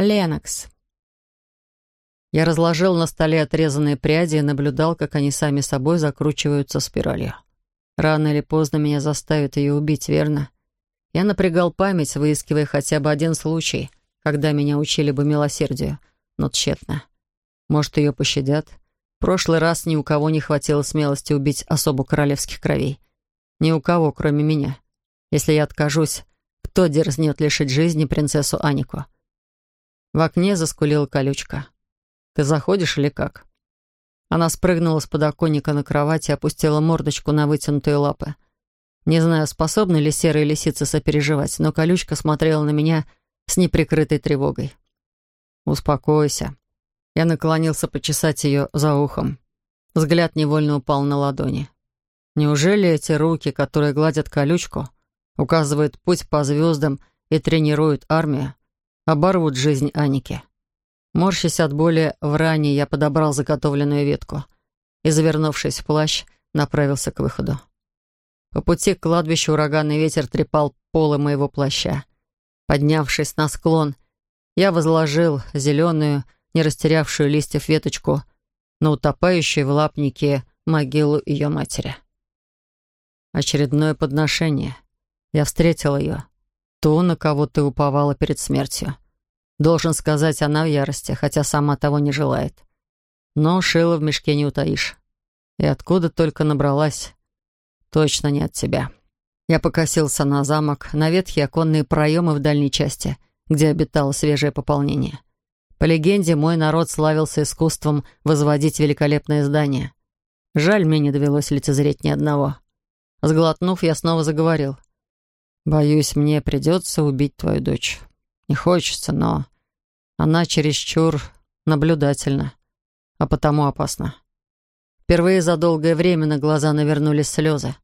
Ленокс. Я разложил на столе отрезанные пряди и наблюдал, как они сами собой закручиваются спиралью. Рано или поздно меня заставят ее убить, верно? Я напрягал память, выискивая хотя бы один случай, когда меня учили бы милосердию, но тщетно. Может, ее пощадят? В прошлый раз ни у кого не хватило смелости убить особу королевских кровей. Ни у кого, кроме меня. Если я откажусь, кто дерзнет лишить жизни принцессу Анику? В окне заскулила колючка. «Ты заходишь или как?» Она спрыгнула с подоконника на кровать и опустила мордочку на вытянутые лапы. Не знаю, способны ли серые лисицы сопереживать, но колючка смотрела на меня с неприкрытой тревогой. «Успокойся». Я наклонился почесать ее за ухом. Взгляд невольно упал на ладони. Неужели эти руки, которые гладят колючку, указывают путь по звездам и тренируют армию, оборвут жизнь Аники. Морщась от боли в ране, я подобрал заготовленную ветку и, завернувшись в плащ, направился к выходу. По пути к кладбищу ураганный ветер трепал полы моего плаща. Поднявшись на склон, я возложил зеленую, не растерявшую листьев веточку на утопающую в лапнике могилу ее матери. Очередное подношение. Я встретил ее. Ту, на кого ты уповала перед смертью. Должен сказать, она в ярости, хотя сама того не желает. Но шила в мешке не утаишь. И откуда только набралась? Точно не от тебя. Я покосился на замок, на ветхие оконные проемы в дальней части, где обитало свежее пополнение. По легенде, мой народ славился искусством возводить великолепные здания. Жаль, мне не довелось лицезреть ни одного. Сглотнув, я снова заговорил — Боюсь, мне придется убить твою дочь. Не хочется, но она чересчур наблюдательна, а потому опасна. Впервые за долгое время на глаза навернулись слезы.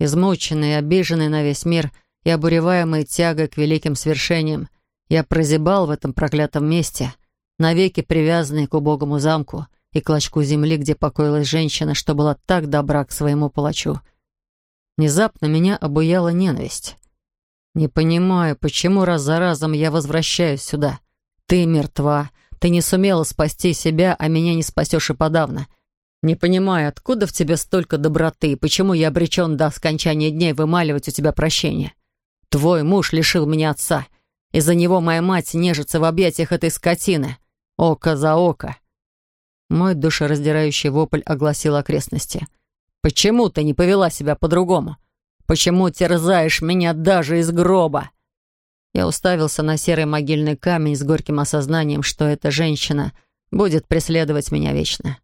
Измученный, обиженный на весь мир и обуреваемый тягой к великим свершениям, я прозябал в этом проклятом месте, навеки привязанный к убогому замку и клочку земли, где покоилась женщина, что была так добра к своему палачу. Внезапно меня обуяла ненависть. «Не понимаю, почему раз за разом я возвращаюсь сюда. Ты мертва, ты не сумела спасти себя, а меня не спасешь и подавно. Не понимаю, откуда в тебе столько доброты, и почему я обречен до скончания дней вымаливать у тебя прощение. Твой муж лишил меня отца. Из-за него моя мать нежится в объятиях этой скотины. Око за око». Мой душераздирающий вопль огласил окрестности. «Почему ты не повела себя по-другому? Почему терзаешь меня даже из гроба?» Я уставился на серый могильный камень с горьким осознанием, что эта женщина будет преследовать меня вечно.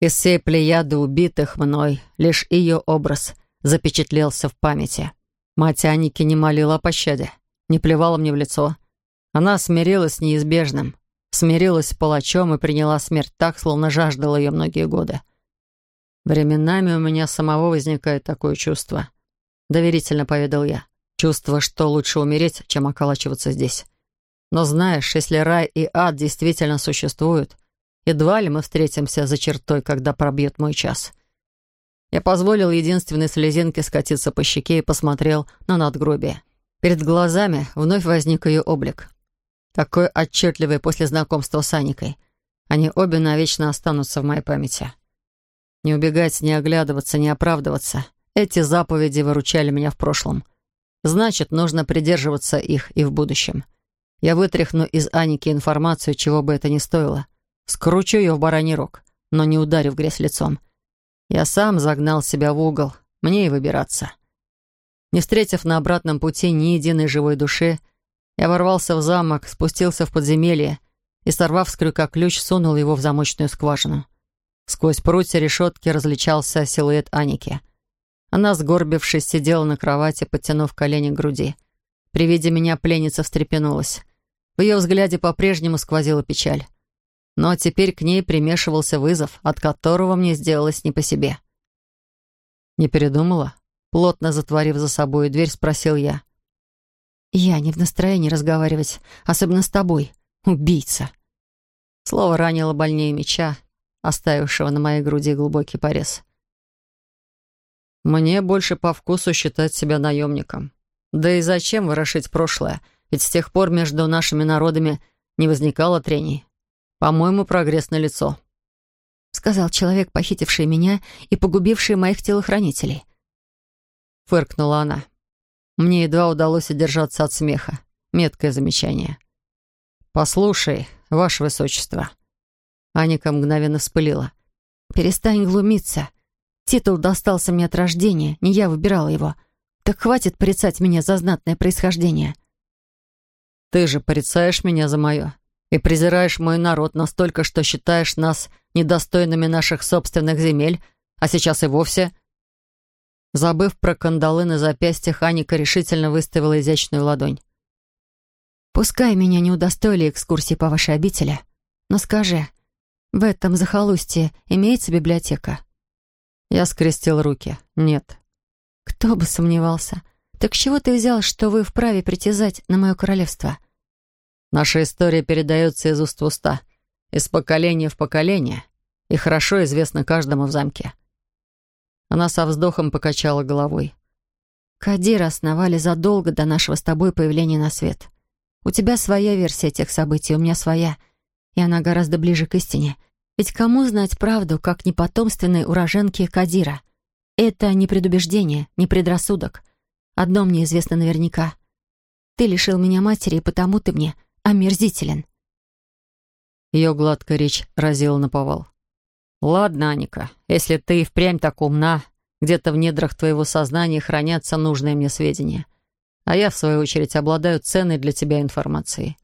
Из всей плеяды убитых мной лишь ее образ запечатлелся в памяти. Мать Аники не молила о пощаде, не плевала мне в лицо. Она смирилась с неизбежным, смирилась с палачом и приняла смерть так, словно жаждала ее многие годы. Временами у меня самого возникает такое чувство. Доверительно поведал я. Чувство, что лучше умереть, чем околачиваться здесь. Но знаешь, если рай и ад действительно существуют, едва ли мы встретимся за чертой, когда пробьет мой час. Я позволил единственной слезинке скатиться по щеке и посмотрел на надгробие. Перед глазами вновь возник ее облик. Такой отчетливый после знакомства с Аникой. Они обе навечно останутся в моей памяти. Не убегать, не оглядываться, не оправдываться. Эти заповеди выручали меня в прошлом. Значит, нужно придерживаться их и в будущем. Я вытряхну из Аники информацию, чего бы это ни стоило. Скручу ее в бараний рог, но не ударю в грязь лицом. Я сам загнал себя в угол. Мне и выбираться. Не встретив на обратном пути ни единой живой души, я ворвался в замок, спустился в подземелье и, сорвав с крюка ключ, сунул его в замочную скважину. Сквозь прутья решетки различался силуэт Аники. Она, сгорбившись, сидела на кровати, подтянув колени к груди. При виде меня пленница встрепенулась. В ее взгляде по-прежнему сквозила печаль. Но теперь к ней примешивался вызов, от которого мне сделалось не по себе. «Не передумала?» Плотно затворив за собой дверь, спросил я. «Я не в настроении разговаривать, особенно с тобой, убийца». Слово ранило больнее меча, оставившего на моей груди глубокий порез. «Мне больше по вкусу считать себя наемником. Да и зачем ворошить прошлое? Ведь с тех пор между нашими народами не возникало трений. По-моему, прогресс налицо», — сказал человек, похитивший меня и погубивший моих телохранителей. Фыркнула она. Мне едва удалось удержаться от смеха. Меткое замечание. «Послушай, ваше высочество». Аника мгновенно вспылила. «Перестань глумиться. Титул достался мне от рождения, не я выбирала его. Так хватит порицать меня за знатное происхождение». «Ты же порицаешь меня за мое и презираешь мой народ настолько, что считаешь нас недостойными наших собственных земель, а сейчас и вовсе...» Забыв про кандалы на запястьях, Аника решительно выставила изящную ладонь. «Пускай меня не удостоили экскурсии по вашей обители, но скажи, в этом захолустье имеется библиотека?» Я скрестил руки. «Нет». «Кто бы сомневался. Так чего ты взял, что вы вправе притязать на мое королевство?» «Наша история передается из уст в уста, из поколения в поколение, и хорошо известна каждому в замке». Она со вздохом покачала головой. «Кадира основали задолго до нашего с тобой появления на свет. У тебя своя версия тех событий, у меня своя, и она гораздо ближе к истине. Ведь кому знать правду, как не потомственной уроженки Кадира? Это не предубеждение, не предрассудок. Одно мне известно наверняка. Ты лишил меня матери, и потому ты мне омерзителен. Ее гладкая речь разила на повал. «Ладно, Аника, если ты и впрямь так умна, где-то в недрах твоего сознания хранятся нужные мне сведения. А я, в свою очередь, обладаю ценной для тебя информацией.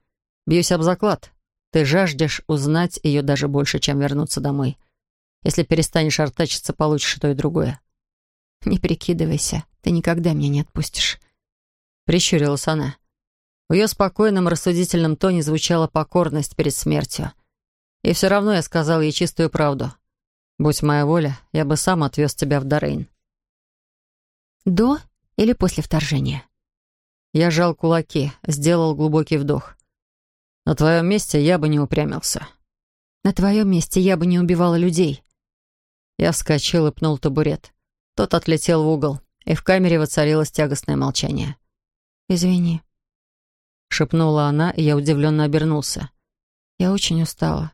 Бьюсь об заклад. Ты жаждешь узнать ее даже больше, чем вернуться домой. Если перестанешь артачиться, получишь и то, и другое. «Не прикидывайся, ты никогда меня не отпустишь», — прищурилась она. В ее спокойном, рассудительном тоне звучала покорность перед смертью. И все равно я сказал ей чистую правду. «Будь моя воля, я бы сам отвез тебя в Дорейн». «До или после вторжения?» Я жал кулаки, сделал глубокий вдох. На твоем месте я бы не упрямился. На твоем месте я бы не убивала людей. Я вскочил и пнул табурет. Тот отлетел в угол, и в камере воцарилось тягостное молчание. «Извини», — шепнула она, и я удивленно обернулся. «Я очень устала».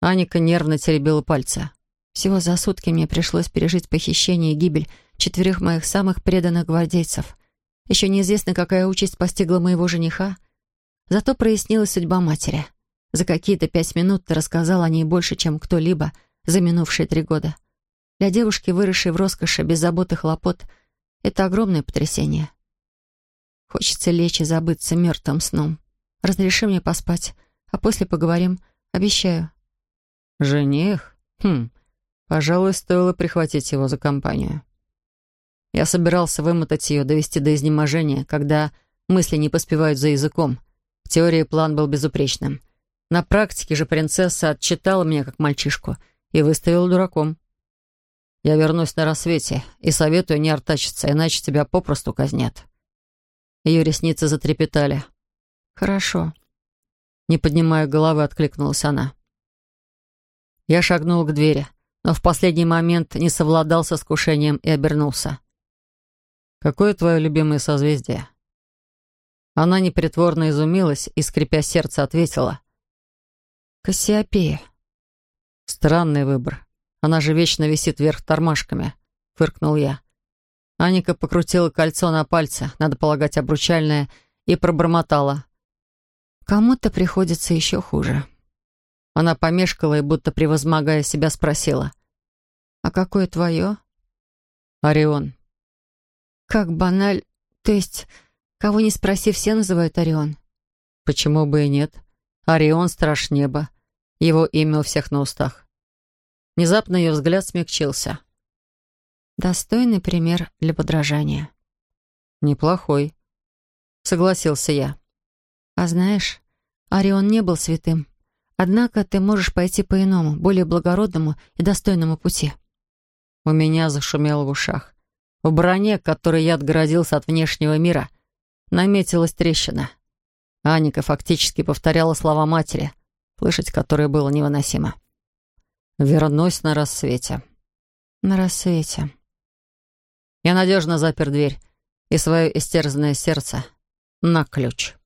Аника нервно теребила пальцы. «Всего за сутки мне пришлось пережить похищение и гибель четверых моих самых преданных гвардейцев. Еще неизвестно, какая участь постигла моего жениха, Зато прояснилась судьба матери. За какие-то пять минут ты рассказал о ней больше, чем кто-либо за минувшие три года. Для девушки, выросшей в роскоши, без забот и хлопот, это огромное потрясение. Хочется лечь и забыться мертвым сном. Разреши мне поспать, а после поговорим. Обещаю. Жених? Хм, пожалуй, стоило прихватить его за компанию. Я собирался вымотать ее, довести до изнеможения, когда мысли не поспевают за языком, в теории план был безупречным. На практике же принцесса отчитала меня как мальчишку и выставила дураком. Я вернусь на рассвете и советую не артачиться, иначе тебя попросту казнят. Ее ресницы затрепетали. «Хорошо». Не поднимая головы, откликнулась она. Я шагнул к двери, но в последний момент не совладал с искушением и обернулся. «Какое твое любимое созвездие?» Она непритворно изумилась и, скрипя сердце, ответила. «Кассиопея». «Странный выбор. Она же вечно висит вверх тормашками», — фыркнул я. Аника покрутила кольцо на пальце, надо полагать, обручальное, и пробормотала. «Кому-то приходится еще хуже». Она помешкала и, будто превозмогая себя, спросила. «А какое твое?» «Орион». «Как баналь... То есть Кого не спроси, все называют Орион. Почему бы и нет? Орион — страж неба. Его имя у всех на устах. Внезапно ее взгляд смягчился. Достойный пример для подражания. Неплохой. Согласился я. А знаешь, Орион не был святым. Однако ты можешь пойти по иному, более благородному и достойному пути. У меня зашумело в ушах. В броне, которой я отгородился от внешнего мира, наметилась трещина. Аника фактически повторяла слова матери, слышать которые было невыносимо. «Вернусь на рассвете». «На рассвете». Я надежно запер дверь и свое истерзанное сердце на ключ.